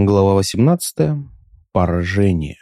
Глава 18. Поражение.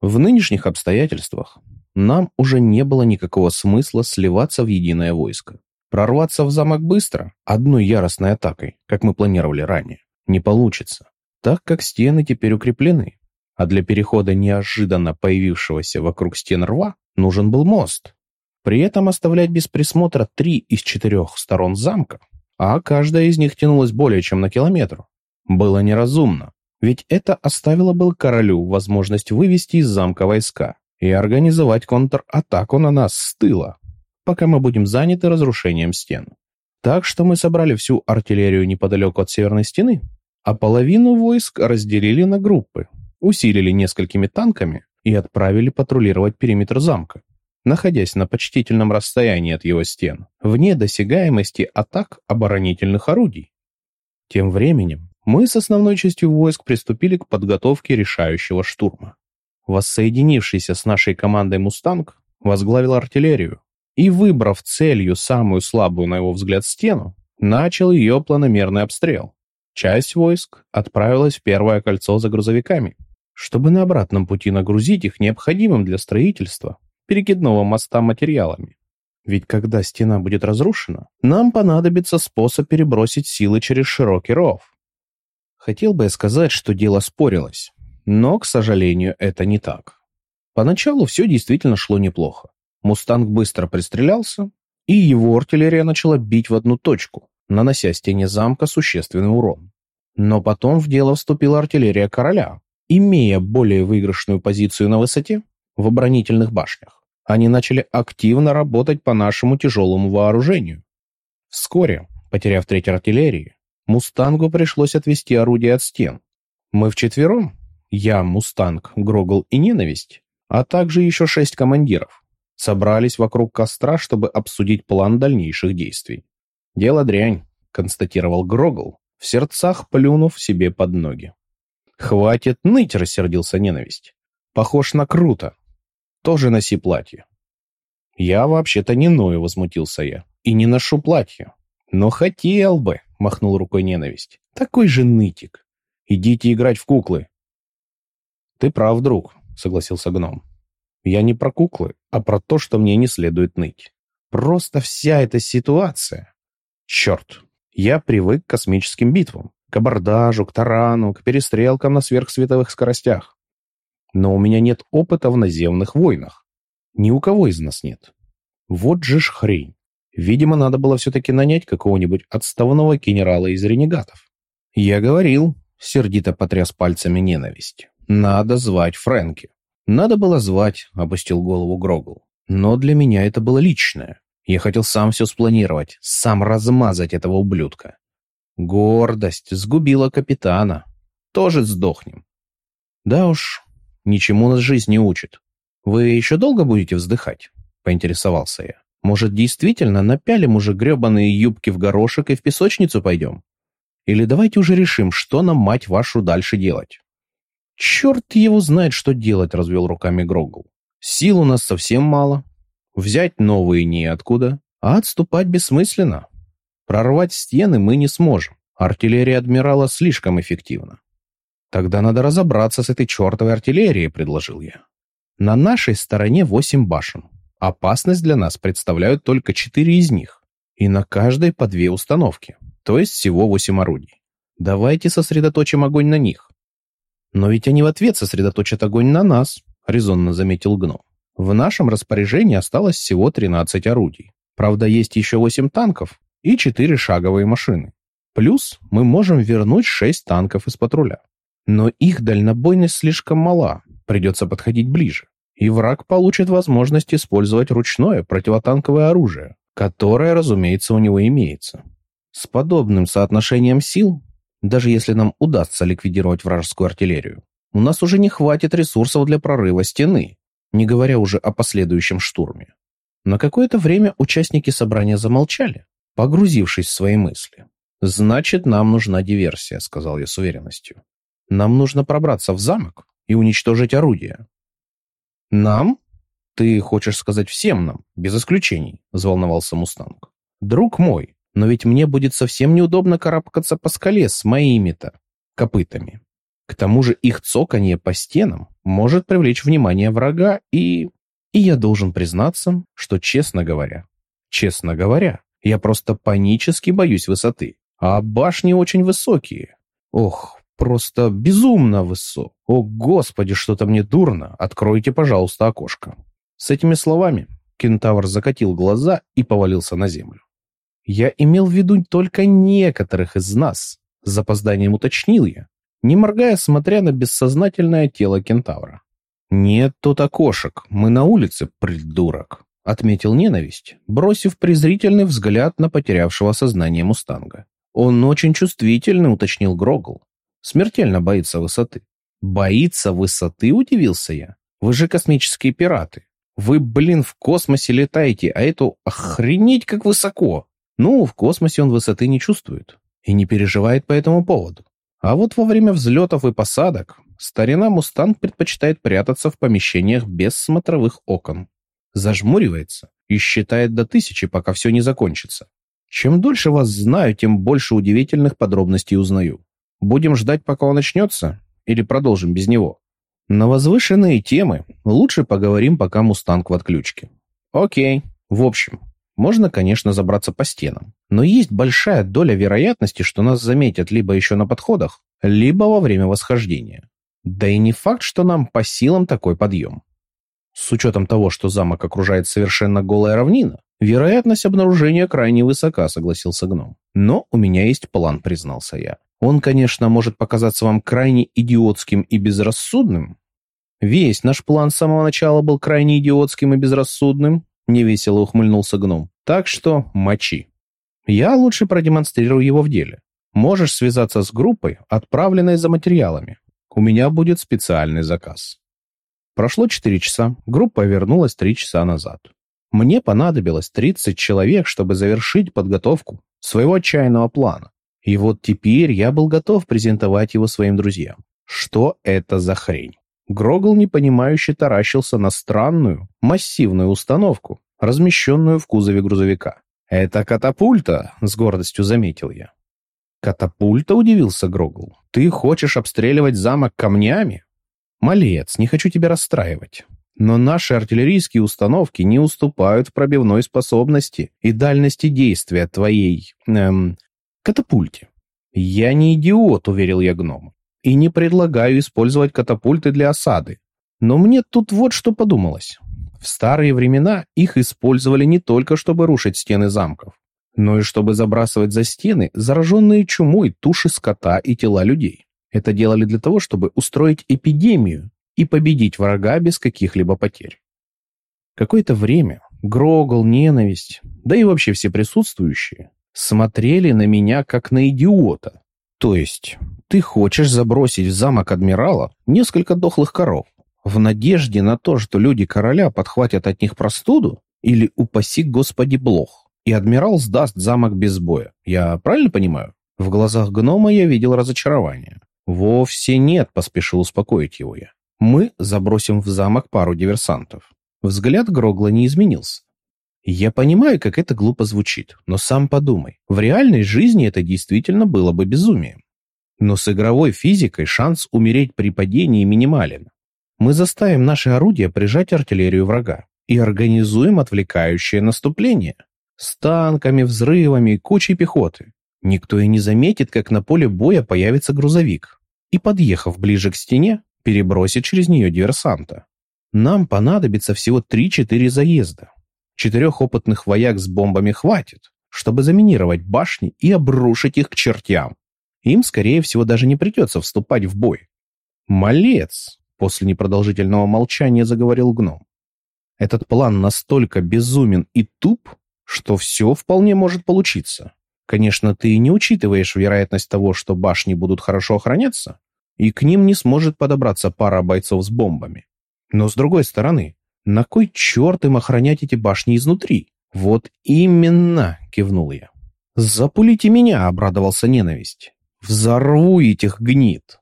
В нынешних обстоятельствах нам уже не было никакого смысла сливаться в единое войско. Прорваться в замок быстро, одной яростной атакой, как мы планировали ранее, не получится, так как стены теперь укреплены. А для перехода неожиданно появившегося вокруг стен рва нужен был мост. При этом оставлять без присмотра три из четырех сторон замка, а каждая из них тянулась более чем на километр, было неразумно, ведь это оставило бы королю возможность вывести из замка войска и организовать контратаку на нас с тыла, пока мы будем заняты разрушением стен. Так что мы собрали всю артиллерию неподалеку от северной стены, а половину войск разделили на группы, усилили несколькими танками и отправили патрулировать периметр замка, находясь на почтительном расстоянии от его стен, вне досягаемости атак оборонительных орудий. Тем временем мы с основной частью войск приступили к подготовке решающего штурма. Воссоединившийся с нашей командой «Мустанг» возглавил артиллерию и, выбрав целью самую слабую на его взгляд стену, начал ее планомерный обстрел. Часть войск отправилась в первое кольцо за грузовиками, чтобы на обратном пути нагрузить их необходимым для строительства перекидного моста материалами. Ведь когда стена будет разрушена, нам понадобится способ перебросить силы через широкий ров. Хотел бы я сказать, что дело спорилось, но, к сожалению, это не так. Поначалу все действительно шло неплохо. «Мустанг» быстро пристрелялся, и его артиллерия начала бить в одну точку, нанося стене замка существенный урон. Но потом в дело вступила артиллерия короля. Имея более выигрышную позицию на высоте, в оборонительных башнях, они начали активно работать по нашему тяжелому вооружению. Вскоре, потеряв треть артиллерии, Мустангу пришлось отвести орудие от стен. Мы вчетвером, я, Мустанг, Грогл и Ненависть, а также еще шесть командиров, собрались вокруг костра, чтобы обсудить план дальнейших действий. «Дело дрянь», — констатировал Грогл, в сердцах плюнув себе под ноги. «Хватит ныть», — рассердился Ненависть. «Похож на круто. Тоже носи платье». «Я вообще-то не ною», — возмутился я, — «и не ношу платье. Но хотел бы». — махнул рукой ненависть. «Такой же нытик. Идите играть в куклы». «Ты прав, друг», — согласился гном. «Я не про куклы, а про то, что мне не следует ныть. Просто вся эта ситуация... Черт, я привык к космическим битвам, к абордажу, к тарану, к перестрелкам на сверхсветовых скоростях. Но у меня нет опыта в наземных войнах. Ни у кого из нас нет. Вот же ж хрень. Видимо, надо было все-таки нанять какого-нибудь отставного генерала из ренегатов. Я говорил, сердито потряс пальцами ненависть. Надо звать Фрэнки. Надо было звать, опустил голову Грогл. Но для меня это было личное. Я хотел сам все спланировать, сам размазать этого ублюдка. Гордость сгубила капитана. Тоже сдохнем. Да уж, ничему нас жизнь не учит. Вы еще долго будете вздыхать? Поинтересовался я. Может, действительно напялим уже гребаные юбки в горошек и в песочницу пойдем? Или давайте уже решим, что нам, мать вашу, дальше делать?» «Черт его знает, что делать», — развел руками Грогл. «Сил у нас совсем мало. Взять новые неоткуда, а отступать бессмысленно. Прорвать стены мы не сможем. Артиллерия адмирала слишком эффективна. Тогда надо разобраться с этой чертовой артиллерией, предложил я. На нашей стороне восемь башен. Опасность для нас представляют только четыре из них, и на каждой по две установки, то есть всего восемь орудий. Давайте сосредоточим огонь на них. Но ведь они в ответ сосредоточат огонь на нас, резонно заметил гном. В нашем распоряжении осталось всего 13 орудий. Правда, есть еще 8 танков и 4 шаговые машины. Плюс мы можем вернуть 6 танков из патруля. Но их дальнобойность слишком мала, придется подходить ближе и враг получит возможность использовать ручное противотанковое оружие, которое, разумеется, у него имеется. С подобным соотношением сил, даже если нам удастся ликвидировать вражескую артиллерию, у нас уже не хватит ресурсов для прорыва стены, не говоря уже о последующем штурме. На какое-то время участники собрания замолчали, погрузившись в свои мысли. «Значит, нам нужна диверсия», — сказал я с уверенностью. «Нам нужно пробраться в замок и уничтожить орудия, «Нам? Ты хочешь сказать всем нам, без исключений?» – взволновался Мустанг. «Друг мой, но ведь мне будет совсем неудобно карабкаться по скале с моими-то копытами. К тому же их цоканье по стенам может привлечь внимание врага и... И я должен признаться, что, честно говоря, честно говоря, я просто панически боюсь высоты. А башни очень высокие. Ох, просто безумно высок. О, господи, что-то мне дурно. Откройте, пожалуйста, окошко. С этими словами кентавр закатил глаза и повалился на землю. Я имел в виду только некоторых из нас, с запозданием уточнил я, не моргая, смотря на бессознательное тело кентавра. «Нет тут окошек, мы на улице, придурок», — отметил ненависть, бросив презрительный взгляд на потерявшего сознание мустанга. «Он очень чувствительный», — уточнил Грогл. «Смертельно боится высоты». «Боится высоты?» — удивился я. «Вы же космические пираты. Вы, блин, в космосе летаете, а это охренеть как высоко!» Ну, в космосе он высоты не чувствует и не переживает по этому поводу. А вот во время взлетов и посадок старина Мустанг предпочитает прятаться в помещениях без смотровых окон. Зажмуривается и считает до тысячи, пока все не закончится. Чем дольше вас знаю, тем больше удивительных подробностей узнаю. Будем ждать, пока он начнется, или продолжим без него? На возвышенные темы лучше поговорим, пока Мустанг в отключке. Окей. В общем, можно, конечно, забраться по стенам, но есть большая доля вероятности, что нас заметят либо еще на подходах, либо во время восхождения. Да и не факт, что нам по силам такой подъем. С учетом того, что замок окружает совершенно голая равнина, вероятность обнаружения крайне высока, согласился гном. Но у меня есть план, признался я. Он, конечно, может показаться вам крайне идиотским и безрассудным. Весь наш план с самого начала был крайне идиотским и безрассудным, Невесело ухмыльнулся гном. Так что мочи. Я лучше продемонстрирую его в деле. Можешь связаться с группой, отправленной за материалами. У меня будет специальный заказ. Прошло 4 часа. Группа вернулась 3 часа назад. Мне понадобилось 30 человек, чтобы завершить подготовку своего отчаянного плана. И вот теперь я был готов презентовать его своим друзьям. Что это за хрень? Грогл непонимающе таращился на странную, массивную установку, размещенную в кузове грузовика. «Это катапульта», — с гордостью заметил я. «Катапульта?» — удивился Грогл. «Ты хочешь обстреливать замок камнями?» «Малец, не хочу тебя расстраивать. Но наши артиллерийские установки не уступают пробивной способности и дальности действия твоей... эм... катапульте». «Я не идиот», — уверил я гнома и не предлагаю использовать катапульты для осады. Но мне тут вот что подумалось. В старые времена их использовали не только, чтобы рушить стены замков, но и чтобы забрасывать за стены зараженные чумой туши скота и тела людей. Это делали для того, чтобы устроить эпидемию и победить врага без каких-либо потерь. Какое-то время Грогол, ненависть, да и вообще все присутствующие, смотрели на меня как на идиота. То есть ты хочешь забросить в замок адмирала несколько дохлых коров в надежде на то, что люди короля подхватят от них простуду? Или упаси господи блох, и адмирал сдаст замок без боя? Я правильно понимаю? В глазах гнома я видел разочарование. «Вовсе нет», — поспешил успокоить его я. «Мы забросим в замок пару диверсантов». Взгляд Грогла не изменился. Я понимаю, как это глупо звучит, но сам подумай. В реальной жизни это действительно было бы безумием. Но с игровой физикой шанс умереть при падении минимален. Мы заставим наши орудия прижать артиллерию врага и организуем отвлекающее наступление. С танками, взрывами кучей пехоты. Никто и не заметит, как на поле боя появится грузовик. И, подъехав ближе к стене, перебросит через нее диверсанта. Нам понадобится всего 3-4 заезда. Четырех опытных вояк с бомбами хватит, чтобы заминировать башни и обрушить их к чертям. Им, скорее всего, даже не придется вступать в бой. «Малец!» — после непродолжительного молчания заговорил гном. «Этот план настолько безумен и туп, что все вполне может получиться. Конечно, ты не учитываешь вероятность того, что башни будут хорошо охраняться, и к ним не сможет подобраться пара бойцов с бомбами. Но с другой стороны, на кой черт им охранять эти башни изнутри? Вот именно, кивнул я. Запулите меня, обрадовался ненависть. Взорву этих гнид.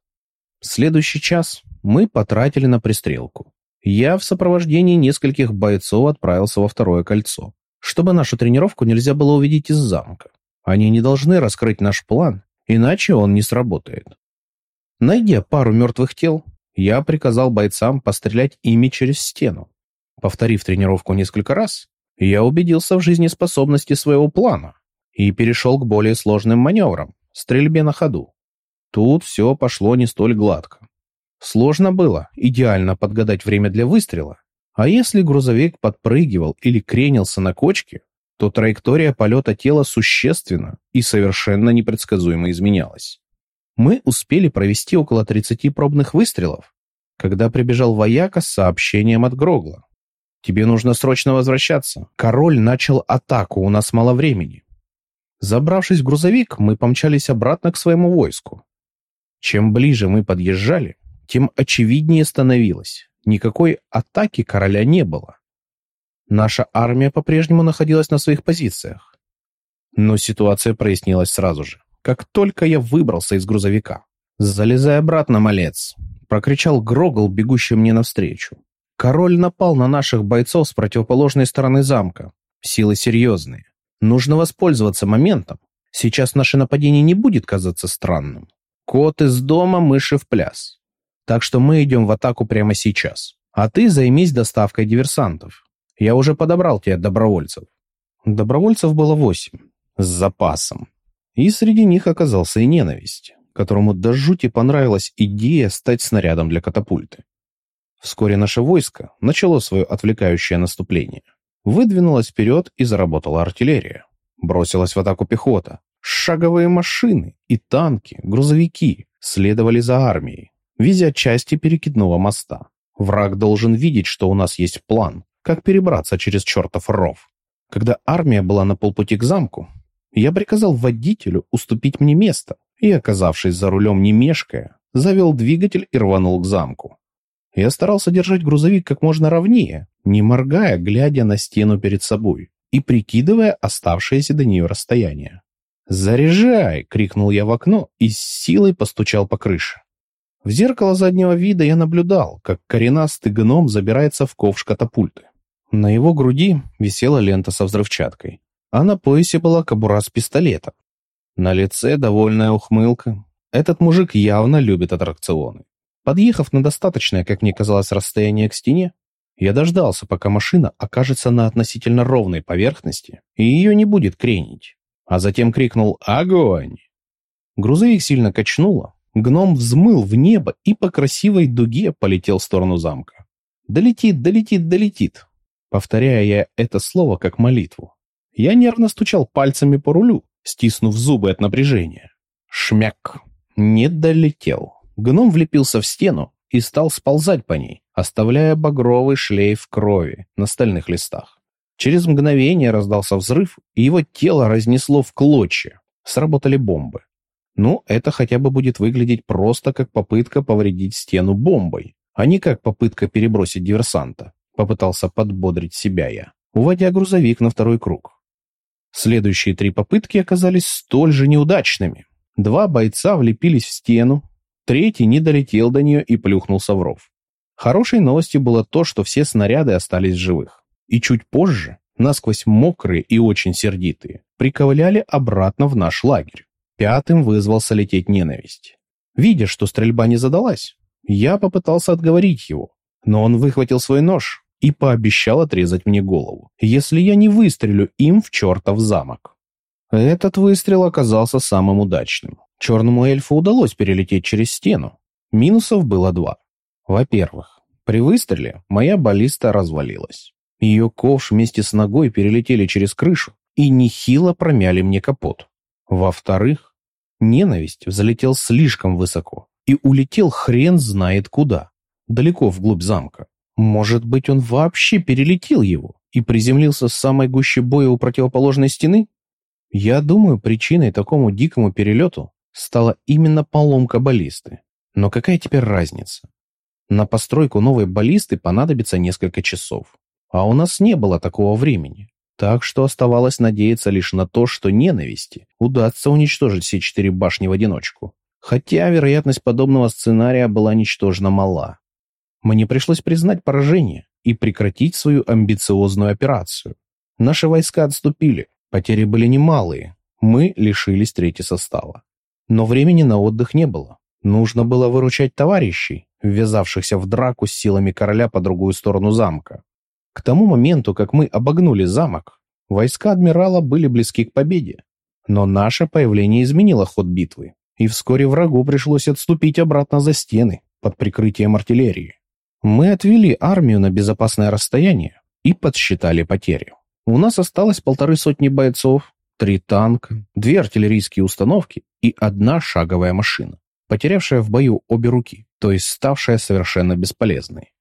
Следующий час мы потратили на пристрелку. Я в сопровождении нескольких бойцов отправился во второе кольцо, чтобы нашу тренировку нельзя было увидеть из замка. Они не должны раскрыть наш план, иначе он не сработает. Найдя пару мертвых тел, я приказал бойцам пострелять ими через стену. Повторив тренировку несколько раз, я убедился в жизнеспособности своего плана и перешел к более сложным маневрам – стрельбе на ходу. Тут все пошло не столь гладко. Сложно было идеально подгадать время для выстрела, а если грузовик подпрыгивал или кренился на кочке, то траектория полета тела существенно и совершенно непредсказуемо изменялась. Мы успели провести около 30 пробных выстрелов, когда прибежал вояка с сообщением от Грогла. «Тебе нужно срочно возвращаться. Король начал атаку, у нас мало времени». Забравшись в грузовик, мы помчались обратно к своему войску. Чем ближе мы подъезжали, тем очевиднее становилось. Никакой атаки короля не было. Наша армия по-прежнему находилась на своих позициях. Но ситуация прояснилась сразу же, как только я выбрался из грузовика. «Залезай обратно, малец!» — прокричал Грогл, бегущий мне навстречу. Король напал на наших бойцов с противоположной стороны замка. Силы серьезные. Нужно воспользоваться моментом. Сейчас наше нападение не будет казаться странным. Кот из дома, мыши в пляс. Так что мы идем в атаку прямо сейчас. А ты займись доставкой диверсантов. Я уже подобрал тебе добровольцев. Добровольцев было восемь. С запасом. И среди них оказался и ненависть, которому до жути понравилась идея стать снарядом для катапульты. Вскоре наше войско начало свое отвлекающее наступление. Выдвинулось вперед и заработала артиллерия. Бросилась в атаку пехота. Шаговые машины и танки, грузовики следовали за армией, везя части перекидного моста. Враг должен видеть, что у нас есть план, как перебраться через чертов ров. Когда армия была на полпути к замку, я приказал водителю уступить мне место и, оказавшись за рулем не мешкая, завел двигатель и рванул к замку. Я старался держать грузовик как можно ровнее, не моргая, глядя на стену перед собой и прикидывая оставшееся до нее расстояние. «Заряжай!» — крикнул я в окно и с силой постучал по крыше. В зеркало заднего вида я наблюдал, как коренастый гном забирается в ковш катапульты. На его груди висела лента со взрывчаткой, а на поясе была кобура с пистолетом. На лице довольная ухмылка. Этот мужик явно любит аттракционы. Подъехав на достаточное, как мне казалось, расстояние к стене, я дождался, пока машина окажется на относительно ровной поверхности и ее не будет кренить а затем крикнул «Огонь!». Грузовик сильно качнуло, гном взмыл в небо и по красивой дуге полетел в сторону замка. «Долетит, долетит, долетит!» Повторяя я это слово как молитву. Я нервно стучал пальцами по рулю, стиснув зубы от напряжения. Шмяк! Не долетел. Гном влепился в стену и стал сползать по ней, оставляя багровый шлейф крови на стальных листах. Через мгновение раздался взрыв, и его тело разнесло в клочья. Сработали бомбы. Ну, это хотя бы будет выглядеть просто как попытка повредить стену бомбой, а не как попытка перебросить диверсанта. Попытался подбодрить себя я, уводя грузовик на второй круг. Следующие три попытки оказались столь же неудачными. Два бойца влепились в стену, третий не долетел до нее и плюхнулся в ров. Хорошей новостью было то, что все снаряды остались живых и чуть позже, насквозь мокрые и очень сердитые, приковыляли обратно в наш лагерь. Пятым вызвался лететь ненависть. Видя, что стрельба не задалась, я попытался отговорить его, но он выхватил свой нож и пообещал отрезать мне голову, если я не выстрелю им в чертов замок. Этот выстрел оказался самым удачным. Черному эльфу удалось перелететь через стену. Минусов было два. Во-первых, при выстреле моя баллиста развалилась. Ее ковш вместе с ногой перелетели через крышу и нехило промяли мне капот. Во-вторых, ненависть взлетел слишком высоко и улетел хрен знает куда, далеко вглубь замка. Может быть, он вообще перелетел его и приземлился с самой гуще боя у противоположной стены? Я думаю, причиной такому дикому перелету стала именно поломка баллисты. Но какая теперь разница? На постройку новой баллисты понадобится несколько часов. А у нас не было такого времени. Так что оставалось надеяться лишь на то, что ненависти удастся уничтожить все четыре башни в одиночку. Хотя вероятность подобного сценария была ничтожно мала. Мне пришлось признать поражение и прекратить свою амбициозную операцию. Наши войска отступили, потери были немалые, мы лишились трети состава. Но времени на отдых не было. Нужно было выручать товарищей, ввязавшихся в драку с силами короля по другую сторону замка. К тому моменту, как мы обогнули замок, войска адмирала были близки к победе. Но наше появление изменило ход битвы, и вскоре врагу пришлось отступить обратно за стены под прикрытием артиллерии. Мы отвели армию на безопасное расстояние и подсчитали потери. У нас осталось полторы сотни бойцов, три танка, две артиллерийские установки и одна шаговая машина, потерявшая в бою обе руки, то есть ставшая совершенно бесполезной.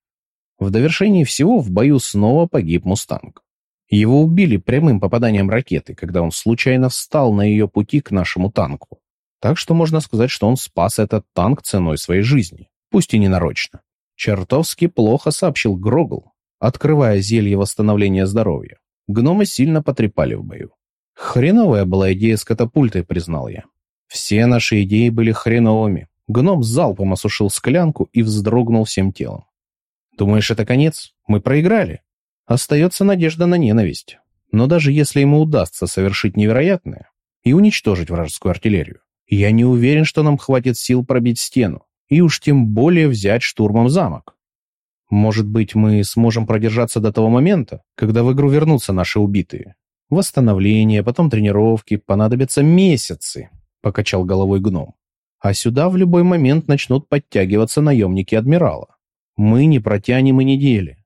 В довершении всего в бою снова погиб «Мустанг». Его убили прямым попаданием ракеты, когда он случайно встал на ее пути к нашему танку. Так что можно сказать, что он спас этот танк ценой своей жизни, пусть и ненарочно. Чертовски плохо сообщил Грогл, открывая зелье восстановления здоровья. Гномы сильно потрепали в бою. Хреновая была идея с катапультой, признал я. Все наши идеи были хреновыми. Гном залпом осушил склянку и вздрогнул всем телом. Думаешь, это конец? Мы проиграли. Остается надежда на ненависть. Но даже если ему удастся совершить невероятное и уничтожить вражескую артиллерию, я не уверен, что нам хватит сил пробить стену, и уж тем более взять штурмом замок. Может быть, мы сможем продержаться до того момента, когда в игру вернутся наши убитые. Восстановление, потом тренировки, понадобятся месяцы, покачал головой гном. А сюда в любой момент начнут подтягиваться наемники адмирала. Мы не протянем и недели.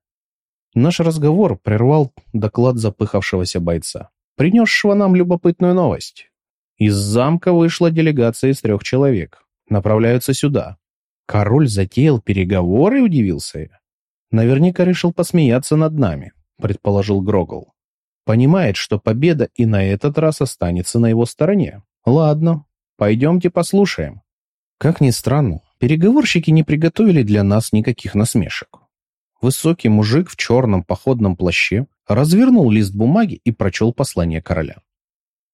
Наш разговор прервал доклад запыхавшегося бойца, принесшего нам любопытную новость. Из замка вышла делегация из трех человек. Направляются сюда. Король затеял переговоры, удивился я. Наверняка решил посмеяться над нами, предположил Грогл. Понимает, что победа и на этот раз останется на его стороне. Ладно, пойдемте послушаем. Как ни странно, переговорщики не приготовили для нас никаких насмешек. Высокий мужик в черном походном плаще развернул лист бумаги и прочел послание короля.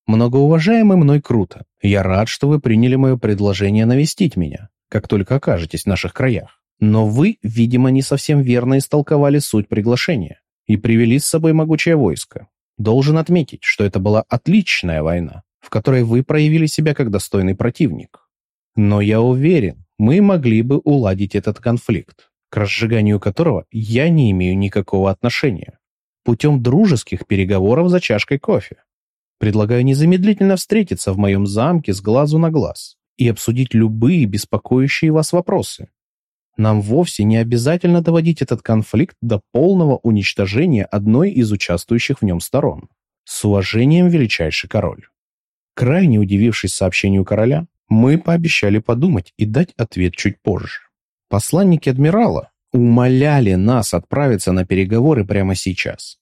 «Многоуважаемый мной Круто, я рад, что вы приняли мое предложение навестить меня, как только окажетесь в наших краях. Но вы, видимо, не совсем верно истолковали суть приглашения и привели с собой могучее войско. Должен отметить, что это была отличная война, в которой вы проявили себя как достойный противник. Но я уверен, мы могли бы уладить этот конфликт, к разжиганию которого я не имею никакого отношения, путем дружеских переговоров за чашкой кофе. Предлагаю незамедлительно встретиться в моем замке с глазу на глаз и обсудить любые беспокоящие вас вопросы. Нам вовсе не обязательно доводить этот конфликт до полного уничтожения одной из участвующих в нем сторон. С уважением, величайший король. Крайне удивившись сообщению короля, мы пообещали подумать и дать ответ чуть позже. Посланники адмирала умоляли нас отправиться на переговоры прямо сейчас,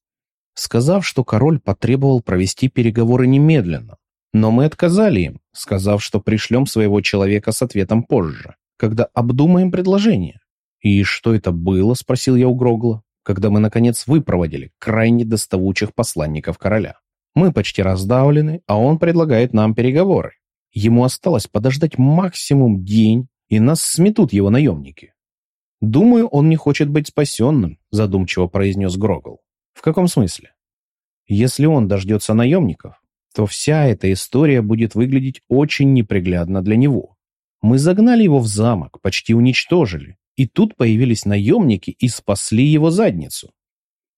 сказав, что король потребовал провести переговоры немедленно. Но мы отказали им, сказав, что пришлем своего человека с ответом позже когда обдумаем предложение. «И что это было?» — спросил я у Грогла, когда мы, наконец, выпроводили крайне доставучих посланников короля. Мы почти раздавлены, а он предлагает нам переговоры. Ему осталось подождать максимум день, и нас сметут его наемники. «Думаю, он не хочет быть спасенным», — задумчиво произнес Грогл. «В каком смысле?» «Если он дождется наемников, то вся эта история будет выглядеть очень неприглядно для него. Мы загнали его в замок, почти уничтожили. И тут появились наемники и спасли его задницу.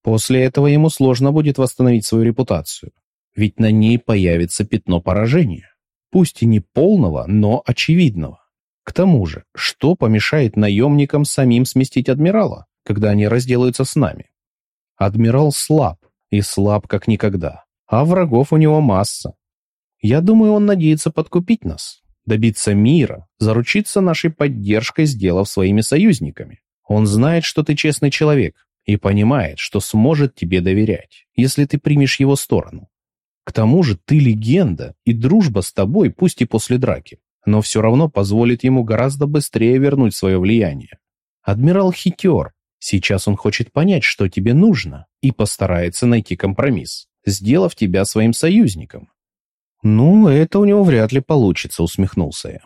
После этого ему сложно будет восстановить свою репутацию. Ведь на ней появится пятно поражения. Пусть и не полного, но очевидного. К тому же, что помешает наемникам самим сместить адмирала, когда они разделаются с нами? Адмирал слаб, и слаб как никогда, а врагов у него масса. Я думаю, он надеется подкупить нас, добиться мира, заручиться нашей поддержкой, сделав своими союзниками. Он знает, что ты честный человек, и понимает, что сможет тебе доверять, если ты примешь его сторону. К тому же ты легенда, и дружба с тобой, пусть и после драки, но все равно позволит ему гораздо быстрее вернуть свое влияние. Адмирал хитер. Сейчас он хочет понять, что тебе нужно, и постарается найти компромисс, сделав тебя своим союзником. «Ну, это у него вряд ли получится», — усмехнулся я.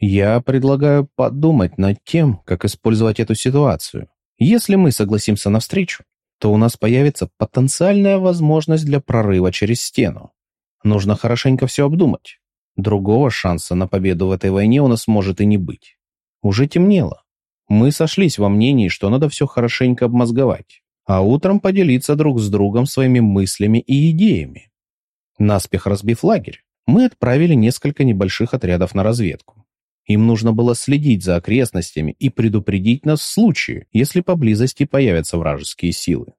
«Я предлагаю подумать над тем, как использовать эту ситуацию. Если мы согласимся на встречу, то у нас появится потенциальная возможность для прорыва через стену. Нужно хорошенько все обдумать. Другого шанса на победу в этой войне у нас может и не быть. Уже темнело. Мы сошлись во мнении, что надо все хорошенько обмозговать, а утром поделиться друг с другом своими мыслями и идеями. Наспех разбив лагерь, мы отправили несколько небольших отрядов на разведку. Им нужно было следить за окрестностями и предупредить нас в случае, если поблизости появятся вражеские силы.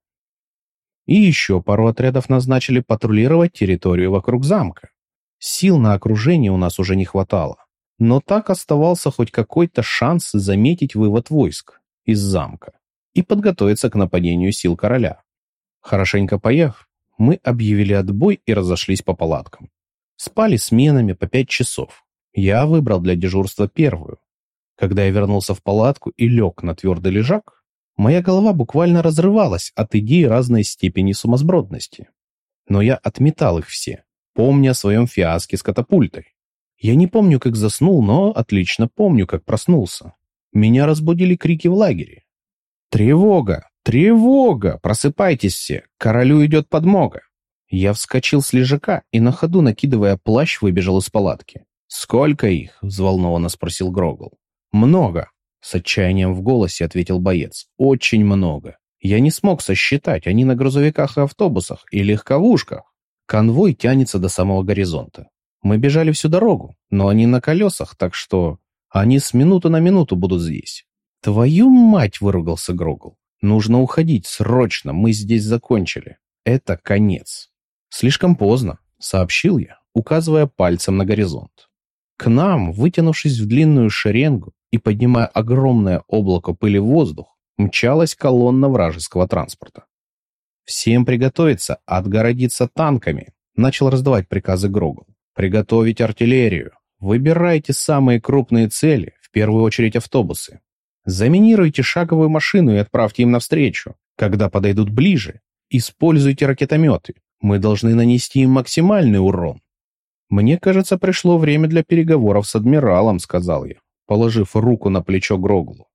И еще пару отрядов назначили патрулировать территорию вокруг замка. Сил на окружение у нас уже не хватало. Но так оставался хоть какой-то шанс заметить вывод войск из замка и подготовиться к нападению сил короля. Хорошенько поев, мы объявили отбой и разошлись по палаткам. Спали сменами по пять часов. Я выбрал для дежурства первую. Когда я вернулся в палатку и лег на твердый лежак, моя голова буквально разрывалась от идей разной степени сумасбродности. Но я отметал их все, помня о своем фиаске с катапультой. Я не помню, как заснул, но отлично помню, как проснулся. Меня разбудили крики в лагере. «Тревога! Тревога! Просыпайтесь все! Королю идет подмога!» Я вскочил с лежака и на ходу, накидывая плащ, выбежал из палатки. «Сколько их?» — взволнованно спросил Грогл. «Много!» — с отчаянием в голосе ответил боец. «Очень много. Я не смог сосчитать, они на грузовиках и автобусах, и легковушках. Конвой тянется до самого горизонта. Мы бежали всю дорогу, но они на колесах, так что они с минуты на минуту будут здесь. Твою мать, выругался Грогл. Нужно уходить, срочно, мы здесь закончили. Это конец. Слишком поздно, сообщил я, указывая пальцем на горизонт. К нам, вытянувшись в длинную шеренгу и поднимая огромное облако пыли в воздух, мчалась колонна вражеского транспорта. «Всем приготовиться, отгородиться танками», — начал раздавать приказы Грогл. Приготовить артиллерию. Выбирайте самые крупные цели, в первую очередь автобусы. Заминируйте шаговую машину и отправьте им навстречу. Когда подойдут ближе, используйте ракетометы. Мы должны нанести им максимальный урон. Мне кажется, пришло время для переговоров с адмиралом, сказал я, положив руку на плечо Гроглу.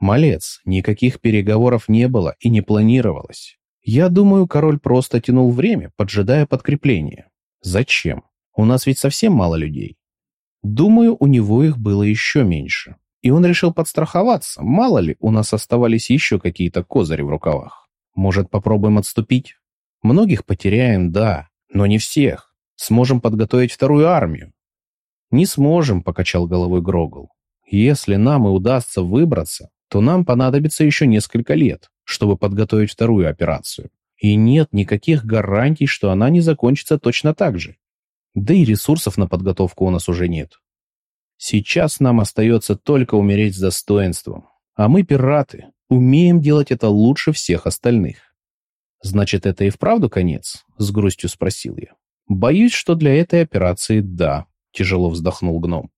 Малец, никаких переговоров не было и не планировалось. Я думаю, король просто тянул время, поджидая подкрепление. Зачем? У нас ведь совсем мало людей. Думаю, у него их было еще меньше. И он решил подстраховаться. Мало ли, у нас оставались еще какие-то козыри в рукавах. Может, попробуем отступить? Многих потеряем, да, но не всех. Сможем подготовить вторую армию. Не сможем, покачал головой Грогл. Если нам и удастся выбраться, то нам понадобится еще несколько лет, чтобы подготовить вторую операцию. И нет никаких гарантий, что она не закончится точно так же. Да и ресурсов на подготовку у нас уже нет. Сейчас нам остается только умереть с достоинством. А мы, пираты, умеем делать это лучше всех остальных. Значит, это и вправду конец? С грустью спросил я. Боюсь, что для этой операции да, тяжело вздохнул гном.